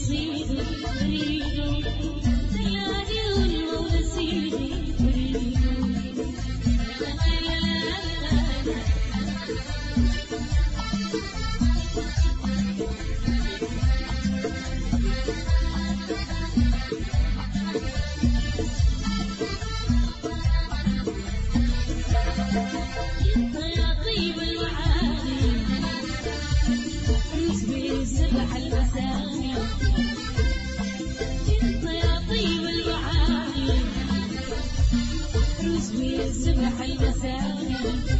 see the. Thank you.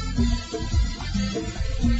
おいしい!